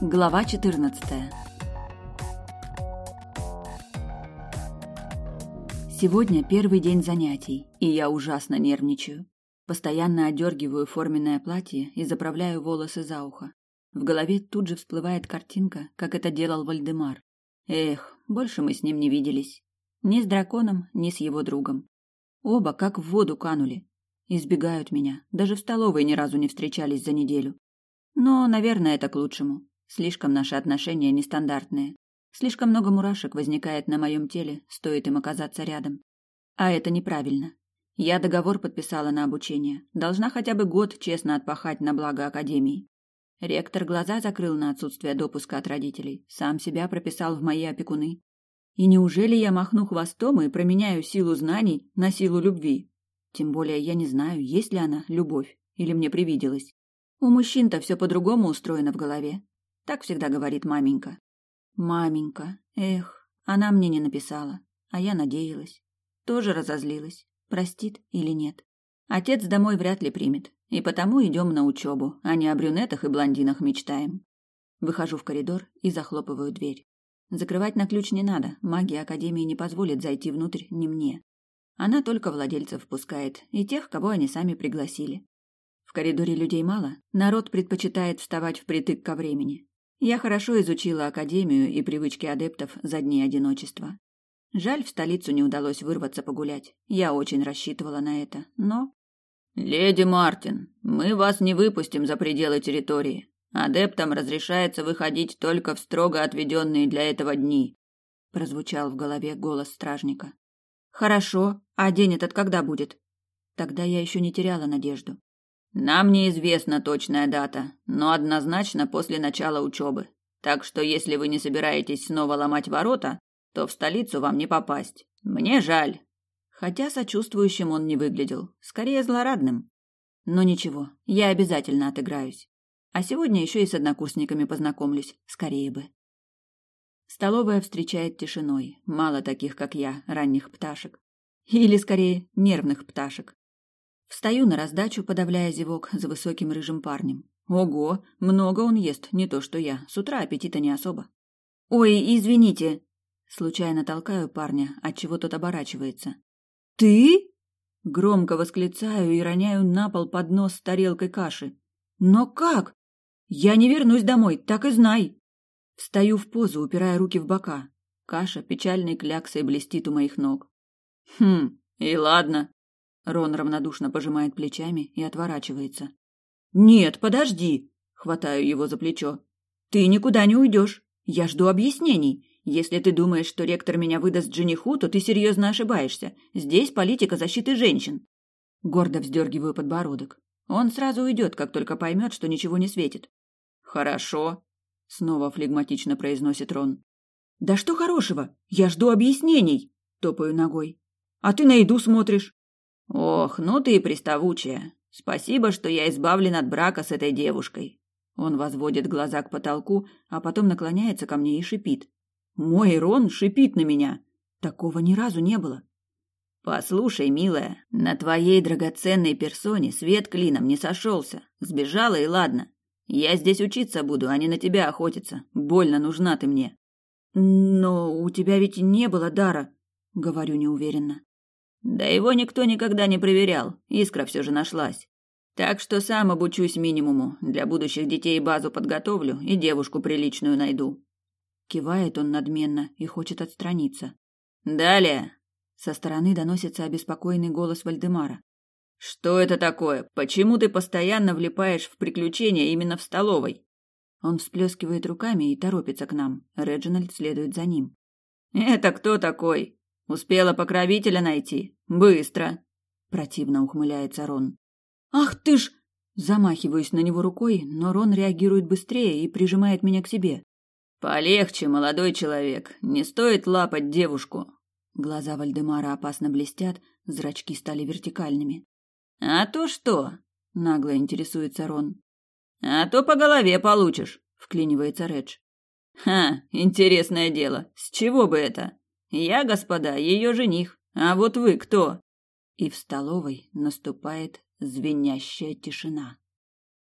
Глава 14. Сегодня первый день занятий, и я ужасно нервничаю. Постоянно одергиваю форменное платье и заправляю волосы за ухо. В голове тут же всплывает картинка, как это делал Вальдемар. Эх, больше мы с ним не виделись. Ни с драконом, ни с его другом. Оба как в воду канули. Избегают меня, даже в столовой ни разу не встречались за неделю. Но, наверное, это к лучшему. Слишком наши отношения нестандартные. Слишком много мурашек возникает на моем теле, стоит им оказаться рядом. А это неправильно. Я договор подписала на обучение. Должна хотя бы год честно отпахать на благо Академии. Ректор глаза закрыл на отсутствие допуска от родителей. Сам себя прописал в мои опекуны. И неужели я махну хвостом и променяю силу знаний на силу любви? Тем более я не знаю, есть ли она, любовь, или мне привиделась. У мужчин-то все по-другому устроено в голове. Так всегда говорит маменька. Маменька, эх, она мне не написала, а я надеялась. Тоже разозлилась, простит или нет. Отец домой вряд ли примет, и потому идем на учебу, а не о брюнетах и блондинах мечтаем. Выхожу в коридор и захлопываю дверь. Закрывать на ключ не надо, магия Академии не позволит зайти внутрь ни мне. Она только владельцев впускает и тех, кого они сами пригласили. В коридоре людей мало, народ предпочитает вставать впритык ко времени. Я хорошо изучила академию и привычки адептов за дни одиночества. Жаль, в столицу не удалось вырваться погулять. Я очень рассчитывала на это, но... «Леди Мартин, мы вас не выпустим за пределы территории. Адептам разрешается выходить только в строго отведенные для этого дни», прозвучал в голове голос стражника. «Хорошо, а день этот когда будет?» Тогда я еще не теряла надежду. Нам неизвестна точная дата, но однозначно после начала учебы. Так что если вы не собираетесь снова ломать ворота, то в столицу вам не попасть. Мне жаль. Хотя сочувствующим он не выглядел, скорее злорадным. Но ничего, я обязательно отыграюсь. А сегодня еще и с однокурсниками познакомлюсь, скорее бы. Столовая встречает тишиной, мало таких, как я, ранних пташек. Или, скорее, нервных пташек. Встаю на раздачу, подавляя зевок за высоким рыжим парнем. Ого, много он ест, не то что я. С утра аппетита не особо. Ой, извините. Случайно толкаю парня, отчего тот оборачивается. Ты? Громко восклицаю и роняю на пол поднос с тарелкой каши. Но как? Я не вернусь домой, так и знай. Встаю в позу, упирая руки в бока. Каша печальной кляксой блестит у моих ног. Хм, и ладно, Рон равнодушно пожимает плечами и отворачивается. Нет, подожди, хватаю его за плечо. Ты никуда не уйдешь. Я жду объяснений. Если ты думаешь, что ректор меня выдаст жениху, то ты серьезно ошибаешься. Здесь политика защиты женщин. Гордо вздергиваю подбородок. Он сразу уйдет, как только поймет, что ничего не светит. Хорошо, снова флегматично произносит Рон. Да что хорошего? Я жду объяснений, топаю ногой. А ты на еду смотришь. Ох, ну ты и приставучая. Спасибо, что я избавлен от брака с этой девушкой. Он возводит глаза к потолку, а потом наклоняется ко мне и шипит. Мой Рон шипит на меня. Такого ни разу не было. Послушай, милая, на твоей драгоценной персоне свет клином не сошелся. Сбежала и ладно. Я здесь учиться буду, а не на тебя охотиться. Больно нужна ты мне. Но у тебя ведь не было дара, говорю неуверенно. Да его никто никогда не проверял, искра все же нашлась. Так что сам обучусь минимуму, для будущих детей базу подготовлю и девушку приличную найду. Кивает он надменно и хочет отстраниться. Далее. Со стороны доносится обеспокоенный голос Вальдемара. Что это такое? Почему ты постоянно влипаешь в приключения именно в столовой? Он всплескивает руками и торопится к нам. Реджинальд следует за ним. Это кто такой? Успела покровителя найти? Быстро. Противно ухмыляется Рон. Ах ты ж! Замахиваюсь на него рукой, но Рон реагирует быстрее и прижимает меня к себе. Полегче, молодой человек. Не стоит лапать девушку. Глаза Вальдемара опасно блестят, зрачки стали вертикальными. А то что? Нагло интересуется Рон. А то по голове получишь, вклинивается Редж. Ха, интересное дело. С чего бы это? Я, господа, ее жених. А вот вы кто? И в столовой наступает звенящая тишина.